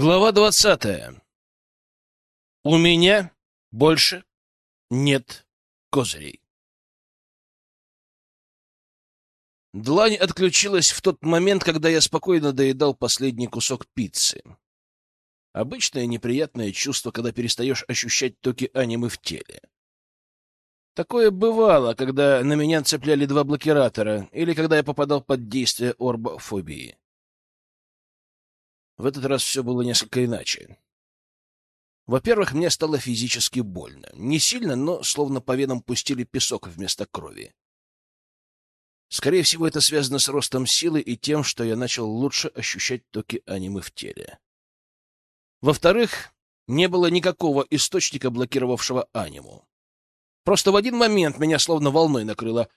Глава двадцатая. У меня больше нет козырей. Длань отключилась в тот момент, когда я спокойно доедал последний кусок пиццы. Обычное неприятное чувство, когда перестаешь ощущать токи анимы в теле. Такое бывало, когда на меня цепляли два блокиратора, или когда я попадал под действие орбофобии. В этот раз все было несколько иначе. Во-первых, мне стало физически больно. Не сильно, но словно по венам пустили песок вместо крови. Скорее всего, это связано с ростом силы и тем, что я начал лучше ощущать токи анимы в теле. Во-вторых, не было никакого источника, блокировавшего аниму. Просто в один момент меня словно волной накрыло.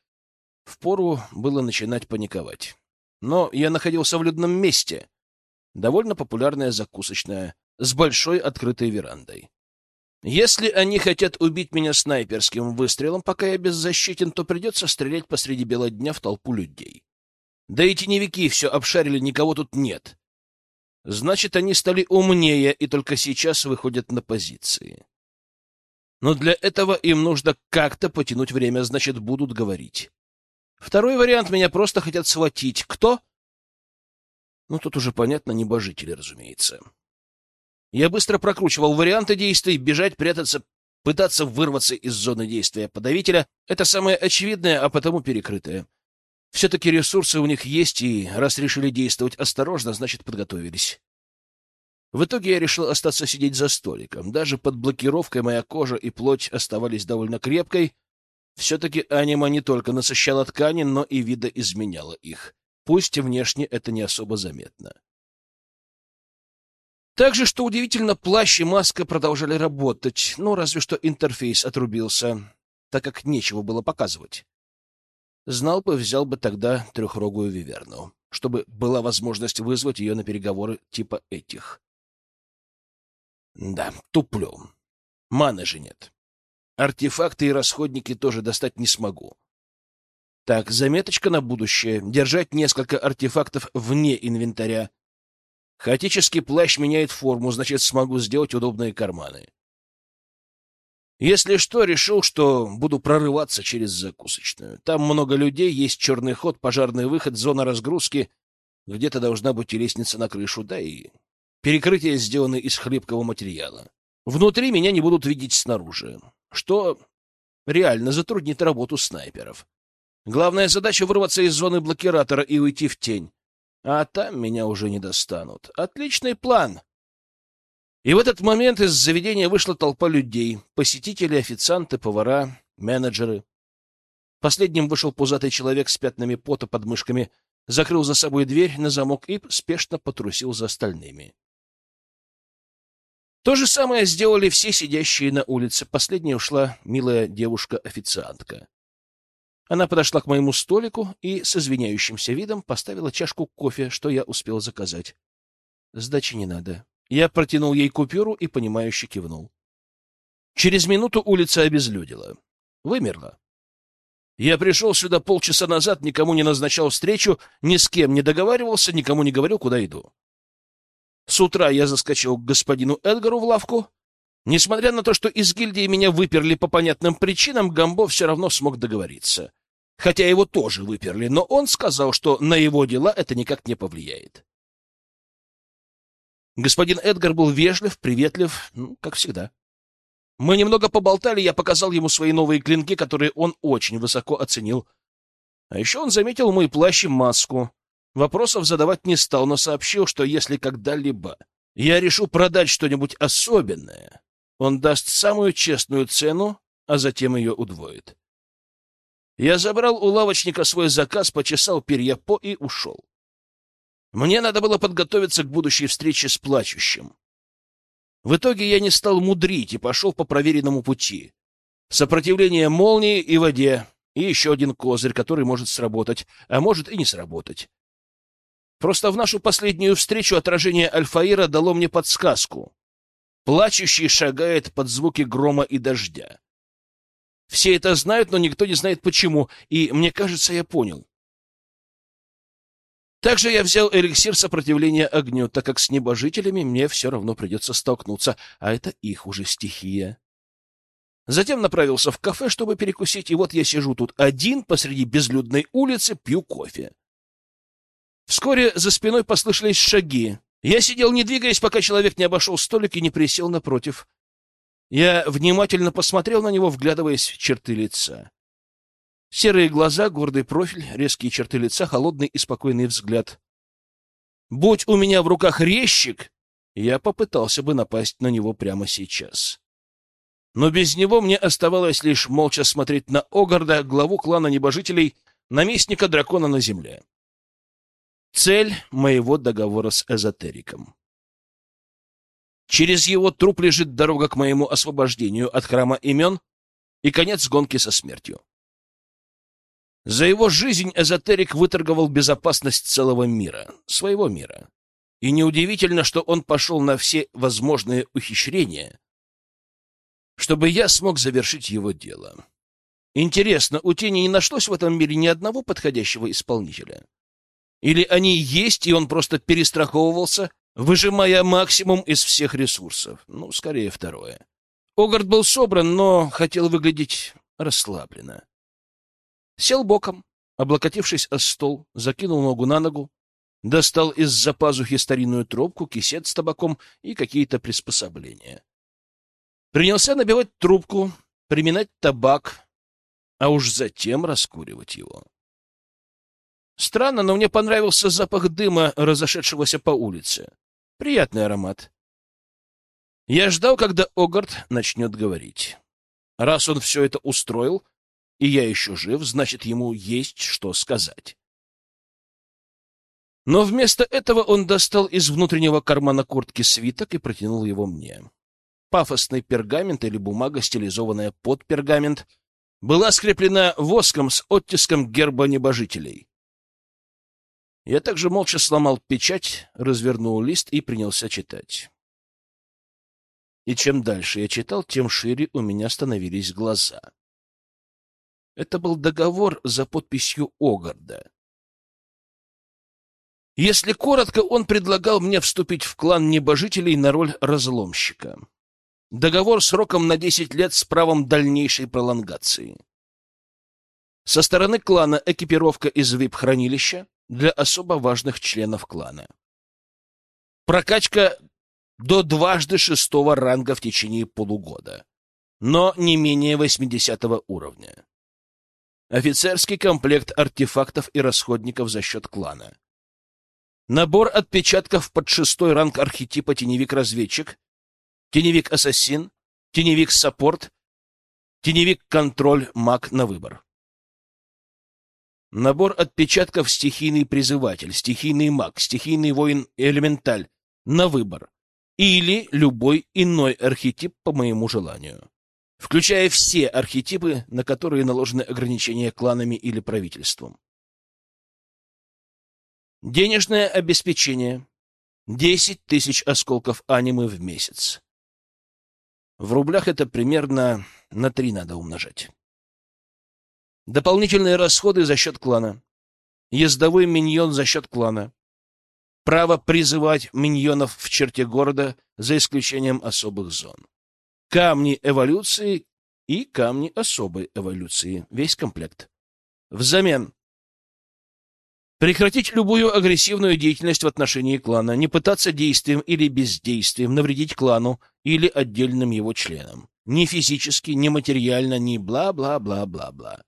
Впору было начинать паниковать. Но я находился в людном месте, довольно популярная закусочная, с большой открытой верандой. Если они хотят убить меня снайперским выстрелом, пока я беззащитен, то придется стрелять посреди бела дня в толпу людей. Да и теневики все обшарили, никого тут нет. Значит, они стали умнее и только сейчас выходят на позиции. Но для этого им нужно как-то потянуть время, значит, будут говорить. Второй вариант — меня просто хотят схватить. Кто? Ну, тут уже понятно, небожители, разумеется. Я быстро прокручивал варианты действий, бежать, прятаться, пытаться вырваться из зоны действия подавителя. Это самое очевидное, а потому перекрытое. Все-таки ресурсы у них есть, и раз решили действовать осторожно, значит, подготовились. В итоге я решил остаться сидеть за столиком. Даже под блокировкой моя кожа и плоть оставались довольно крепкой. Все-таки анима не только насыщала ткани, но и видоизменяла их. Пусть внешне это не особо заметно. Также, что удивительно, плащ и маска продолжали работать, ну, разве что интерфейс отрубился, так как нечего было показывать. Знал бы, взял бы тогда трехрогую виверну, чтобы была возможность вызвать ее на переговоры типа этих. Да, туплю. Маны же нет. Артефакты и расходники тоже достать не смогу. Так, заметочка на будущее. Держать несколько артефактов вне инвентаря. Хаотический плащ меняет форму, значит, смогу сделать удобные карманы. Если что, решил, что буду прорываться через закусочную. Там много людей, есть черный ход, пожарный выход, зона разгрузки. Где-то должна быть и лестница на крышу, да и перекрытия сделаны из хлипкого материала. Внутри меня не будут видеть снаружи, что реально затруднит работу снайперов. Главная задача — вырваться из зоны блокиратора и уйти в тень. А там меня уже не достанут. Отличный план. И в этот момент из заведения вышла толпа людей. Посетители, официанты, повара, менеджеры. Последним вышел пузатый человек с пятнами пота под мышками, закрыл за собой дверь на замок и спешно потрусил за остальными. То же самое сделали все сидящие на улице. Последняя ушла милая девушка-официантка. Она подошла к моему столику и с извиняющимся видом поставила чашку кофе, что я успел заказать. Сдачи не надо. Я протянул ей купюру и, понимающе кивнул. Через минуту улица обезлюдила. Вымерла. Я пришел сюда полчаса назад, никому не назначал встречу, ни с кем не договаривался, никому не говорил, куда иду. С утра я заскочил к господину Эдгару в лавку. Несмотря на то, что из гильдии меня выперли по понятным причинам, Гамбо все равно смог договориться хотя его тоже выперли, но он сказал, что на его дела это никак не повлияет. Господин Эдгар был вежлив, приветлив, ну, как всегда. Мы немного поболтали, я показал ему свои новые клинки, которые он очень высоко оценил. А еще он заметил мой плащ и маску. Вопросов задавать не стал, но сообщил, что если когда-либо я решу продать что-нибудь особенное, он даст самую честную цену, а затем ее удвоит. Я забрал у лавочника свой заказ, почесал перья по и ушел. Мне надо было подготовиться к будущей встрече с плачущим. В итоге я не стал мудрить и пошел по проверенному пути. Сопротивление молнии и воде, и еще один козырь, который может сработать, а может и не сработать. Просто в нашу последнюю встречу отражение Альфаира дало мне подсказку. Плачущий шагает под звуки грома и дождя. Все это знают, но никто не знает почему, и мне кажется, я понял. Также я взял эликсир сопротивления огню, так как с небожителями мне все равно придется столкнуться, а это их уже стихия. Затем направился в кафе, чтобы перекусить, и вот я сижу тут один посреди безлюдной улицы, пью кофе. Вскоре за спиной послышались шаги. Я сидел, не двигаясь, пока человек не обошел столик и не присел напротив. Я внимательно посмотрел на него, вглядываясь в черты лица. Серые глаза, гордый профиль, резкие черты лица, холодный и спокойный взгляд. Будь у меня в руках резчик, я попытался бы напасть на него прямо сейчас. Но без него мне оставалось лишь молча смотреть на Огарда, главу клана небожителей, наместника дракона на земле. Цель моего договора с эзотериком. Через его труп лежит дорога к моему освобождению от храма имен и конец гонки со смертью. За его жизнь эзотерик выторговал безопасность целого мира, своего мира. И неудивительно, что он пошел на все возможные ухищрения, чтобы я смог завершить его дело. Интересно, у тени не нашлось в этом мире ни одного подходящего исполнителя? Или они есть, и он просто перестраховывался, выжимая максимум из всех ресурсов? Ну, скорее второе. Огард был собран, но хотел выглядеть расслабленно. Сел боком, облокотившись о стол, закинул ногу на ногу, достал из-за пазухи старинную трубку, кисет с табаком и какие-то приспособления. Принялся набивать трубку, приминать табак, а уж затем раскуривать его. Странно, но мне понравился запах дыма, разошедшегося по улице. Приятный аромат. Я ждал, когда Огард начнет говорить. Раз он все это устроил, и я еще жив, значит, ему есть что сказать. Но вместо этого он достал из внутреннего кармана куртки свиток и протянул его мне. Пафосный пергамент или бумага, стилизованная под пергамент, была скреплена воском с оттиском герба небожителей. Я также молча сломал печать, развернул лист и принялся читать. И чем дальше я читал, тем шире у меня становились глаза. Это был договор за подписью Огарда. Если коротко, он предлагал мне вступить в клан небожителей на роль разломщика. Договор сроком на 10 лет с правом дальнейшей пролонгации. Со стороны клана экипировка из вип-хранилища для особо важных членов клана. Прокачка до дважды шестого ранга в течение полугода, но не менее 80 уровня. Офицерский комплект артефактов и расходников за счет клана. Набор отпечатков под шестой ранг архетипа теневик-разведчик, теневик-ассасин, теневик-саппорт, теневик-контроль-маг на выбор. Набор отпечатков стихийный призыватель, стихийный маг, стихийный воин-элементаль на выбор. Или любой иной архетип по моему желанию включая все архетипы, на которые наложены ограничения кланами или правительством. Денежное обеспечение. 10 тысяч осколков анимы в месяц. В рублях это примерно на 3 надо умножать. Дополнительные расходы за счет клана. Ездовой миньон за счет клана. Право призывать миньонов в черте города за исключением особых зон камни эволюции и камни особой эволюции. Весь комплект. Взамен Прекратить любую агрессивную деятельность в отношении клана, не пытаться действием или бездействием навредить клану или отдельным его членам. Ни физически, ни материально, ни бла-бла-бла-бла-бла.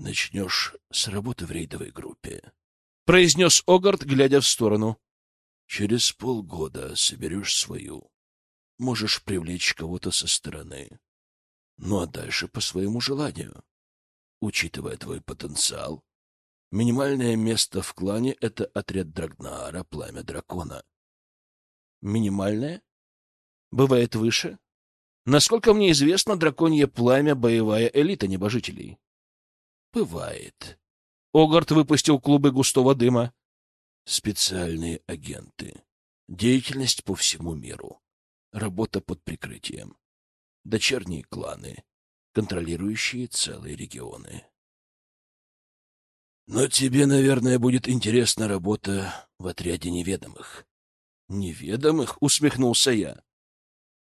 «Начнешь с работы в рейдовой группе», — произнес Огард, глядя в сторону. «Через полгода соберешь свою можешь привлечь кого-то со стороны. Ну а дальше по своему желанию. Учитывая твой потенциал, минимальное место в клане — это отряд Драгнара, пламя дракона. Минимальное? Бывает выше? Насколько мне известно, драконье пламя — боевая элита небожителей. Бывает. Огарт выпустил клубы густого дыма. Специальные агенты. Деятельность по всему миру работа под прикрытием, дочерние кланы, контролирующие целые регионы. Но тебе, наверное, будет интересна работа в отряде неведомых. Неведомых? Усмехнулся я.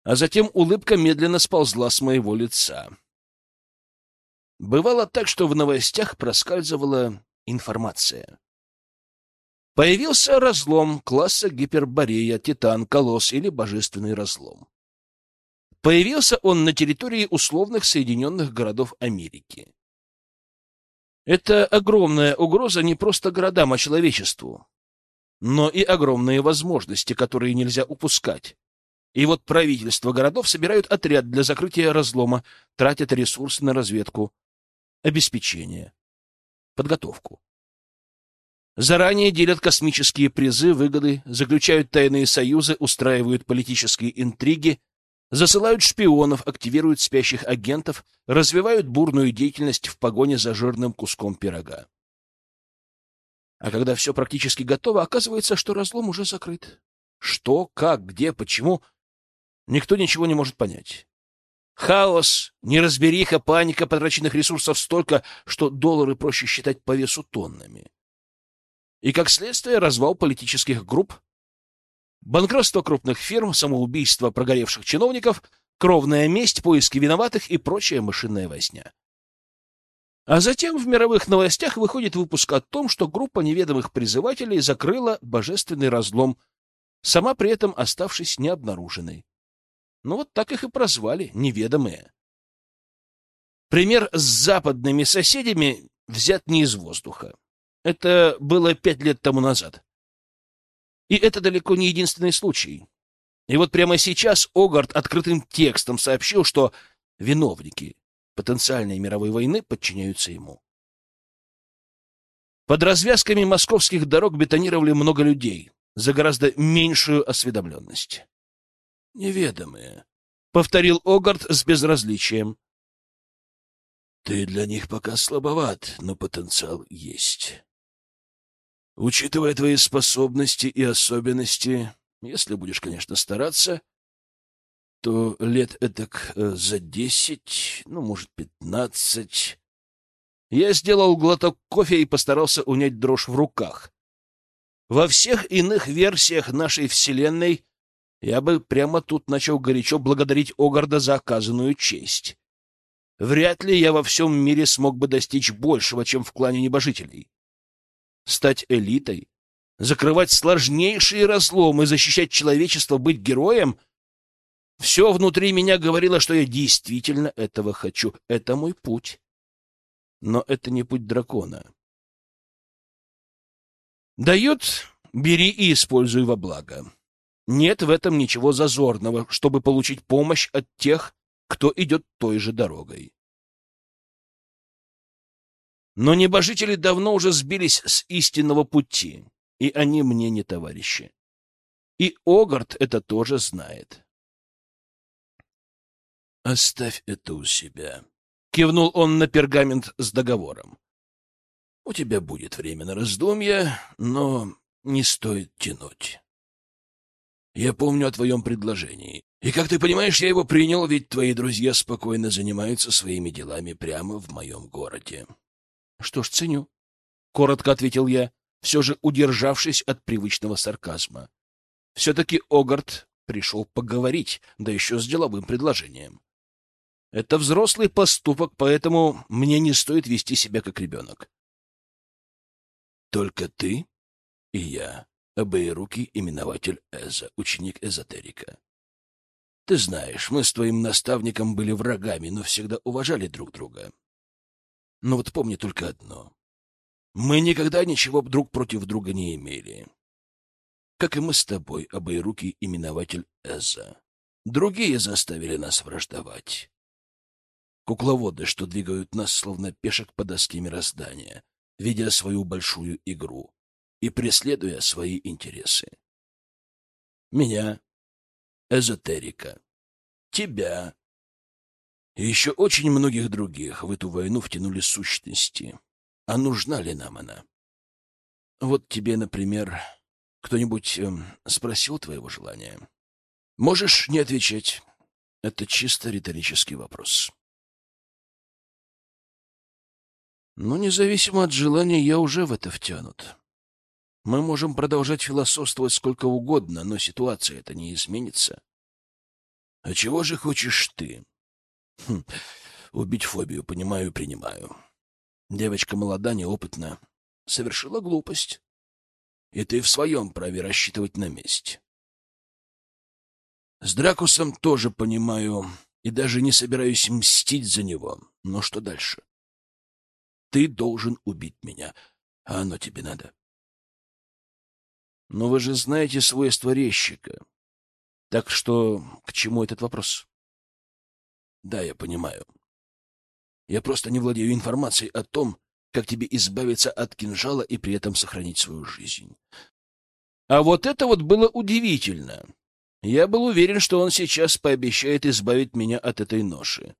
А затем улыбка медленно сползла с моего лица. Бывало так, что в новостях проскальзывала информация. Появился разлом класса гиперборея, титан, колосс или божественный разлом. Появился он на территории условных Соединенных Городов Америки. Это огромная угроза не просто городам, а человечеству, но и огромные возможности, которые нельзя упускать. И вот правительства городов собирают отряд для закрытия разлома, тратят ресурсы на разведку, обеспечение, подготовку. Заранее делят космические призы, выгоды, заключают тайные союзы, устраивают политические интриги, засылают шпионов, активируют спящих агентов, развивают бурную деятельность в погоне за жирным куском пирога. А когда все практически готово, оказывается, что разлом уже закрыт. Что, как, где, почему — никто ничего не может понять. Хаос, неразбериха, паника потраченных ресурсов столько, что доллары проще считать по весу тоннами и, как следствие, развал политических групп, банкротство крупных фирм, самоубийство прогоревших чиновников, кровная месть, поиски виноватых и прочая мышиная возня. А затем в мировых новостях выходит выпуск о том, что группа неведомых призывателей закрыла божественный разлом, сама при этом оставшись необнаруженной. Ну вот так их и прозвали, неведомые. Пример с западными соседями взят не из воздуха. Это было пять лет тому назад. И это далеко не единственный случай. И вот прямо сейчас Огард открытым текстом сообщил, что виновники потенциальной мировой войны подчиняются ему. Под развязками московских дорог бетонировали много людей за гораздо меньшую осведомленность. «Неведомые», — повторил Огард с безразличием. «Ты для них пока слабоват, но потенциал есть. Учитывая твои способности и особенности, если будешь, конечно, стараться, то лет этак э, за десять, ну, может, пятнадцать... Я сделал глоток кофе и постарался унять дрожь в руках. Во всех иных версиях нашей Вселенной я бы прямо тут начал горячо благодарить Огарда за оказанную честь. Вряд ли я во всем мире смог бы достичь большего, чем в клане небожителей стать элитой, закрывать сложнейшие разломы, защищать человечество, быть героем — все внутри меня говорило, что я действительно этого хочу. Это мой путь. Но это не путь дракона. Дают — бери и используй во благо. Нет в этом ничего зазорного, чтобы получить помощь от тех, кто идет той же дорогой. Но небожители давно уже сбились с истинного пути, и они мне не товарищи. И Огард это тоже знает. «Оставь это у себя», — кивнул он на пергамент с договором. «У тебя будет время на раздумья, но не стоит тянуть. Я помню о твоем предложении, и, как ты понимаешь, я его принял, ведь твои друзья спокойно занимаются своими делами прямо в моем городе. Что ж, ценю. Коротко ответил я, все же удержавшись от привычного сарказма. Все-таки Огарт пришел поговорить, да еще с деловым предложением. Это взрослый поступок, поэтому мне не стоит вести себя как ребенок. Только ты и я, обоерукий именователь Эза, ученик эзотерика. Ты знаешь, мы с твоим наставником были врагами, но всегда уважали друг друга. Но вот помни только одно. Мы никогда ничего друг против друга не имели. Как и мы с тобой, обоирукий именователь Эза. Другие заставили нас враждовать. Кукловоды, что двигают нас, словно пешек по доске мироздания, ведя свою большую игру и преследуя свои интересы. Меня, эзотерика, тебя, и еще очень многих других в эту войну втянули сущности. А нужна ли нам она? Вот тебе, например, кто-нибудь э, спросил твоего желания? Можешь не отвечать. Это чисто риторический вопрос. Но независимо от желания, я уже в это втянут. Мы можем продолжать философствовать сколько угодно, но ситуация это не изменится. А чего же хочешь ты? Хм, убить фобию, понимаю, принимаю. Девочка молода, неопытна, совершила глупость. И ты в своем праве рассчитывать на месть. С Дракусом тоже понимаю и даже не собираюсь мстить за него. Но что дальше? Ты должен убить меня, а оно тебе надо. Но вы же знаете свойства резчика. Так что к чему этот вопрос? Да, я понимаю. Я просто не владею информацией о том, как тебе избавиться от кинжала и при этом сохранить свою жизнь. А вот это вот было удивительно. Я был уверен, что он сейчас пообещает избавить меня от этой ноши.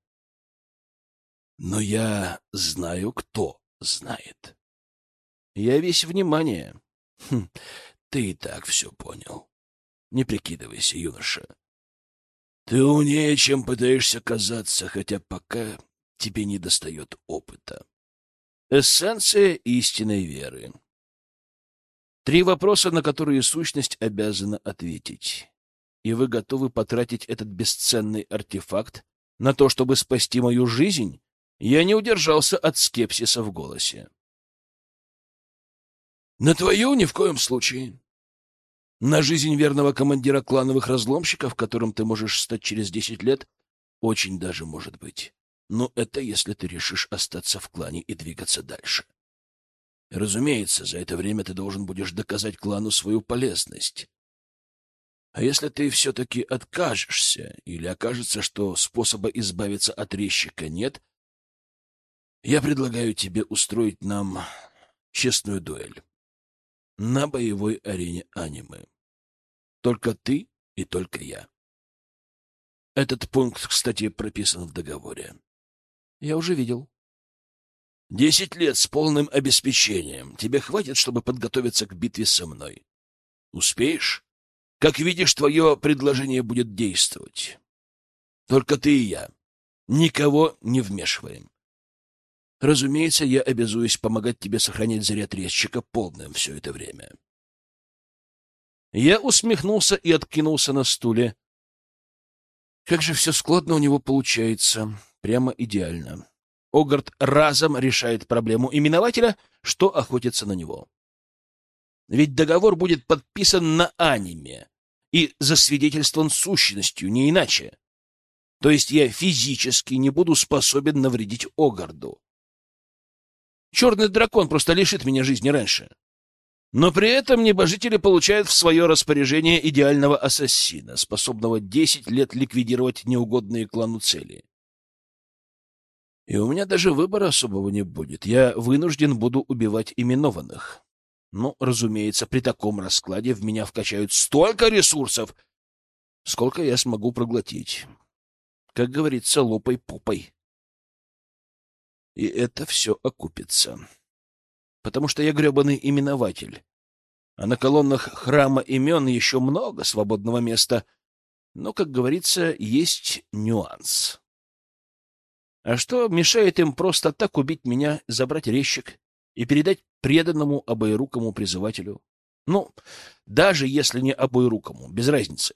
Но я знаю, кто знает. Я весь внимание. Хм, ты и так все понял. Не прикидывайся, юноша. Ты умнее, чем пытаешься казаться, хотя пока тебе не достает опыта. Эссенция истинной веры. Три вопроса, на которые сущность обязана ответить. И вы готовы потратить этот бесценный артефакт на то, чтобы спасти мою жизнь? Я не удержался от скепсиса в голосе. На твою ни в коем случае. На жизнь верного командира клановых разломщиков, которым ты можешь стать через десять лет, очень даже может быть. Но это если ты решишь остаться в клане и двигаться дальше. Разумеется, за это время ты должен будешь доказать клану свою полезность. А если ты все-таки откажешься или окажется, что способа избавиться от резчика нет, я предлагаю тебе устроить нам честную дуэль на боевой арене аниме. Только ты и только я. Этот пункт, кстати, прописан в договоре. Я уже видел. Десять лет с полным обеспечением. Тебе хватит, чтобы подготовиться к битве со мной. Успеешь? Как видишь, твое предложение будет действовать. Только ты и я. Никого не вмешиваем. Разумеется, я обязуюсь помогать тебе сохранять заряд резчика полным все это время. Я усмехнулся и откинулся на стуле. Как же все складно у него получается. Прямо идеально. Огард разом решает проблему именователя, что охотится на него. Ведь договор будет подписан на аниме и засвидетельствован сущностью, не иначе. То есть я физически не буду способен навредить Огарду. Черный дракон просто лишит меня жизни раньше. Но при этом небожители получают в свое распоряжение идеального ассасина, способного десять лет ликвидировать неугодные клану цели. И у меня даже выбора особого не будет. Я вынужден буду убивать именованных. Ну, разумеется, при таком раскладе в меня вкачают столько ресурсов, сколько я смогу проглотить. Как говорится, лопай попой. И это все окупится потому что я гребаный именователь. А на колоннах храма имен еще много свободного места. Но, как говорится, есть нюанс. А что мешает им просто так убить меня, забрать резчик и передать преданному обоирукому призывателю? Ну, даже если не обоирукому, без разницы.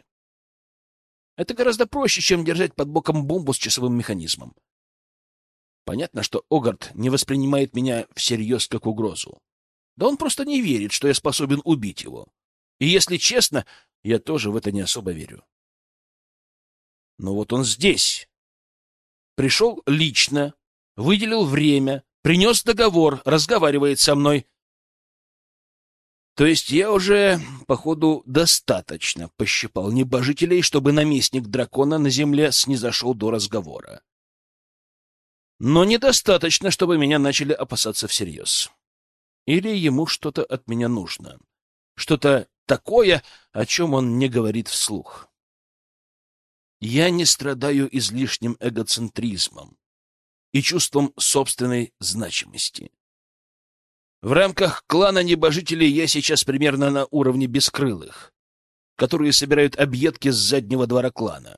Это гораздо проще, чем держать под боком бомбу с часовым механизмом. Понятно, что Огард не воспринимает меня всерьез как угрозу. Да он просто не верит, что я способен убить его. И если честно, я тоже в это не особо верю. Но вот он здесь. Пришел лично, выделил время, принес договор, разговаривает со мной. То есть я уже, походу, достаточно пощипал небожителей, чтобы наместник дракона на земле снизошел до разговора но недостаточно, чтобы меня начали опасаться всерьез. Или ему что-то от меня нужно. Что-то такое, о чем он не говорит вслух. Я не страдаю излишним эгоцентризмом и чувством собственной значимости. В рамках клана небожителей я сейчас примерно на уровне бескрылых, которые собирают объедки с заднего двора клана.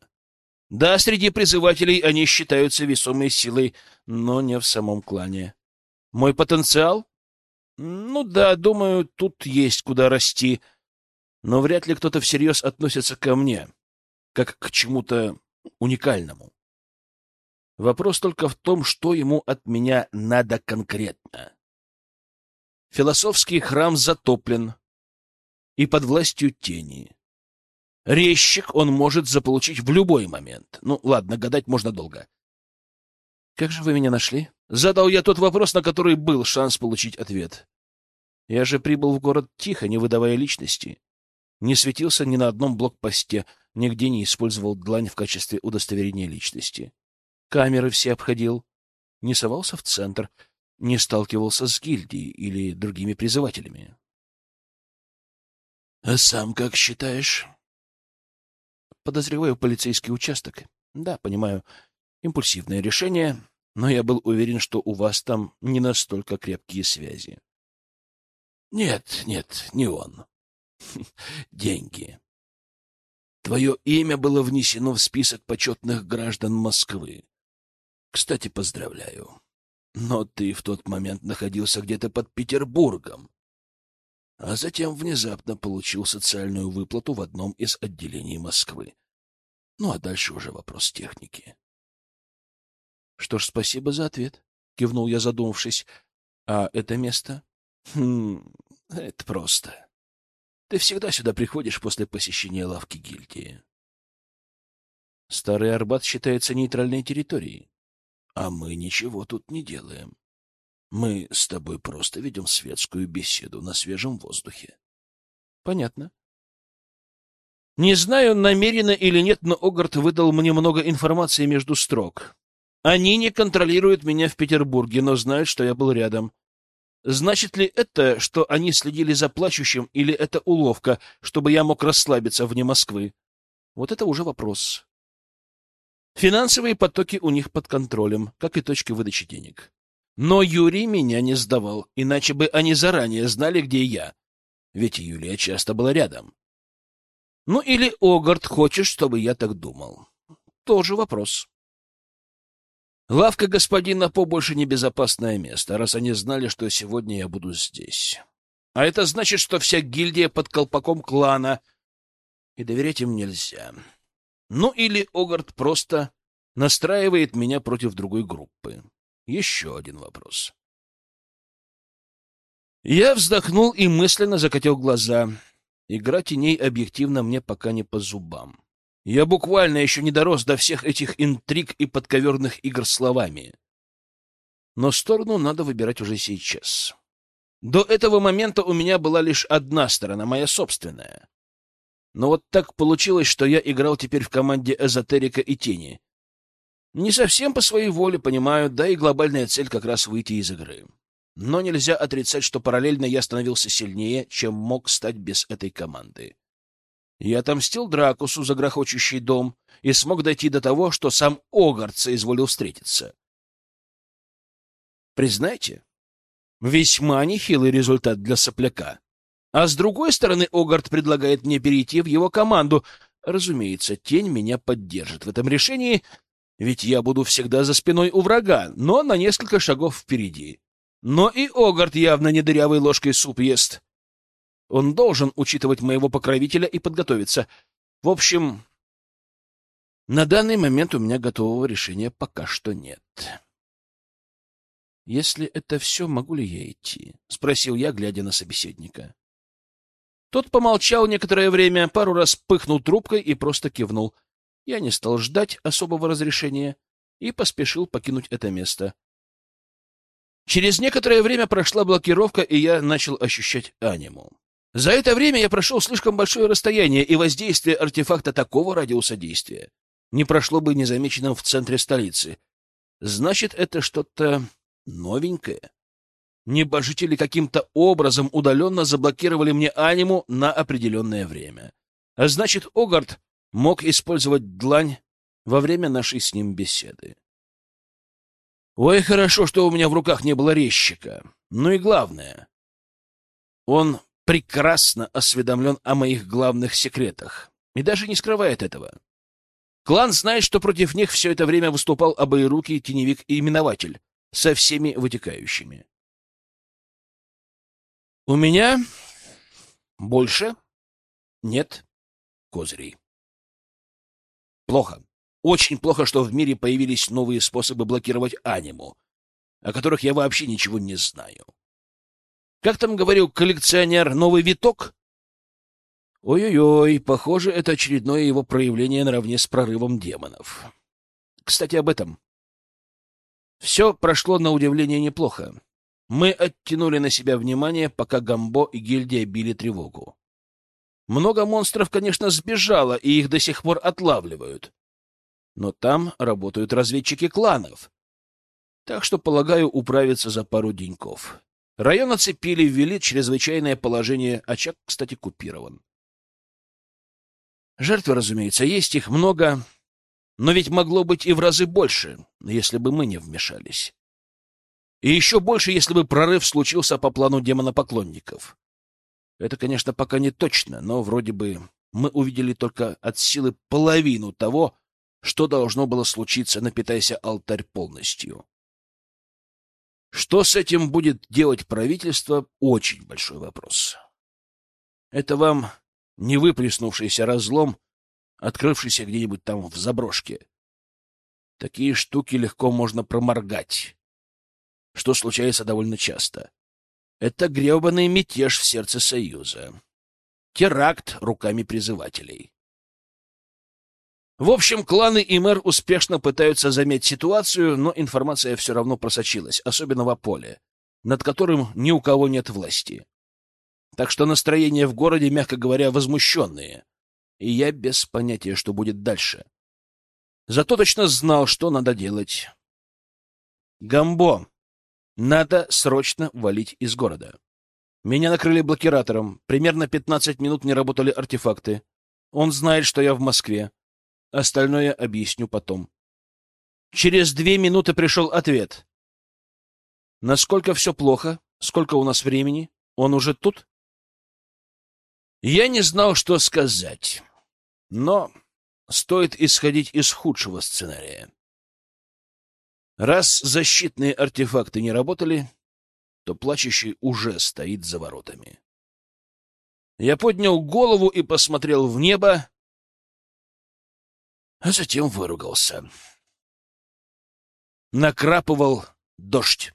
Да, среди призывателей они считаются весомой силой, но не в самом клане. Мой потенциал? Ну да, думаю, тут есть куда расти. Но вряд ли кто-то всерьез относится ко мне, как к чему-то уникальному. Вопрос только в том, что ему от меня надо конкретно. Философский храм затоплен и под властью тени. Резчик он может заполучить в любой момент. Ну, ладно, гадать можно долго. «Как же вы меня нашли?» Задал я тот вопрос, на который был шанс получить ответ. Я же прибыл в город тихо, не выдавая личности. Не светился ни на одном блокпосте, нигде не использовал длань в качестве удостоверения личности. Камеры все обходил, не совался в центр, не сталкивался с гильдией или другими призывателями. — А сам как считаешь? — Подозреваю полицейский участок. Да, понимаю, импульсивное решение, но я был уверен, что у вас там не настолько крепкие связи. — Нет, нет, не он. Деньги. Твое имя было внесено в список почетных граждан Москвы. Кстати, поздравляю. Но ты в тот момент находился где-то под Петербургом, а затем внезапно получил социальную выплату в одном из отделений Москвы. Ну, а дальше уже вопрос техники. Что ж, спасибо за ответ, — кивнул я, задумавшись. А это место? Хм, это просто. Ты всегда сюда приходишь после посещения лавки гильдии. Старый Арбат считается нейтральной территорией. А мы ничего тут не делаем. Мы с тобой просто ведем светскую беседу на свежем воздухе. Понятно. Не знаю, намеренно или нет, но Огарт выдал мне много информации между строк. Они не контролируют меня в Петербурге, но знают, что я был рядом. Значит ли это, что они следили за плачущим, или это уловка, чтобы я мог расслабиться вне Москвы? Вот это уже вопрос. Финансовые потоки у них под контролем, как и точки выдачи денег. Но Юрий меня не сдавал, иначе бы они заранее знали, где я. Ведь Юлия часто была рядом. Ну или Огард хочет, чтобы я так думал. Тоже вопрос. Лавка господина По больше не безопасное место, раз они знали, что сегодня я буду здесь. А это значит, что вся гильдия под колпаком клана, и доверять им нельзя. Ну или Огард просто настраивает меня против другой группы. Еще один вопрос. Я вздохнул и мысленно закатил глаза. Игра теней объективно мне пока не по зубам. Я буквально еще не дорос до всех этих интриг и подковерных игр словами. Но сторону надо выбирать уже сейчас. До этого момента у меня была лишь одна сторона, моя собственная. Но вот так получилось, что я играл теперь в команде Эзотерика и Тени. Не совсем по своей воле, понимаю, да и глобальная цель как раз выйти из игры. Но нельзя отрицать, что параллельно я становился сильнее, чем мог стать без этой команды. Я отомстил Дракусу за грохочущий дом и смог дойти до того, что сам Огард соизволил встретиться. Признайте, весьма нехилый результат для сопляка. А с другой стороны, Огард предлагает мне перейти в его команду. Разумеется, тень меня поддержит в этом решении, ведь я буду всегда за спиной у врага, но на несколько шагов впереди. Но и Огард явно не дырявой ложкой суп ест. Он должен учитывать моего покровителя и подготовиться. В общем, на данный момент у меня готового решения пока что нет. «Если это все, могу ли я идти?» — спросил я, глядя на собеседника. Тот помолчал некоторое время, пару раз пыхнул трубкой и просто кивнул. Я не стал ждать особого разрешения и поспешил покинуть это место. Через некоторое время прошла блокировка, и я начал ощущать аниму. За это время я прошел слишком большое расстояние, и воздействие артефакта такого радиуса действия не прошло бы незамеченным в центре столицы. Значит, это что-то новенькое. Небожители каким-то образом удаленно заблокировали мне аниму на определенное время. А значит, Огард мог использовать длань во время нашей с ним беседы. Ой, хорошо, что у меня в руках не было резчика. Ну и главное, он прекрасно осведомлен о моих главных секретах и даже не скрывает этого. Клан знает, что против них все это время выступал обоирукий теневик и именователь со всеми вытекающими. У меня больше нет козырей. Плохо. Очень плохо, что в мире появились новые способы блокировать аниму, о которых я вообще ничего не знаю. Как там говорил коллекционер, новый виток? Ой-ой-ой, похоже, это очередное его проявление наравне с прорывом демонов. Кстати, об этом. Все прошло на удивление неплохо. Мы оттянули на себя внимание, пока Гамбо и гильдия били тревогу. Много монстров, конечно, сбежало, и их до сих пор отлавливают. Но там работают разведчики кланов. Так что, полагаю, управиться за пару деньков. Район оцепили, ввели чрезвычайное положение. Очаг, кстати, купирован. Жертвы, разумеется, есть, их много. Но ведь могло быть и в разы больше, если бы мы не вмешались. И еще больше, если бы прорыв случился по плану демонопоклонников. Это, конечно, пока не точно, но вроде бы мы увидели только от силы половину того, что должно было случиться, напитайся алтарь полностью. Что с этим будет делать правительство, очень большой вопрос. Это вам не выплеснувшийся разлом, открывшийся где-нибудь там в заброшке. Такие штуки легко можно проморгать, что случается довольно часто. Это гребаный мятеж в сердце Союза. Теракт руками призывателей. В общем, кланы и мэр успешно пытаются замять ситуацию, но информация все равно просочилась, особенно в поле, над которым ни у кого нет власти. Так что настроения в городе, мягко говоря, возмущенные. И я без понятия, что будет дальше. Зато точно знал, что надо делать. Гамбо, надо срочно валить из города. Меня накрыли блокиратором. Примерно 15 минут не работали артефакты. Он знает, что я в Москве. Остальное объясню потом. Через две минуты пришел ответ. Насколько все плохо? Сколько у нас времени? Он уже тут? Я не знал, что сказать. Но стоит исходить из худшего сценария. Раз защитные артефакты не работали, то плачущий уже стоит за воротами. Я поднял голову и посмотрел в небо, а затем выругался. Накрапывал дождь.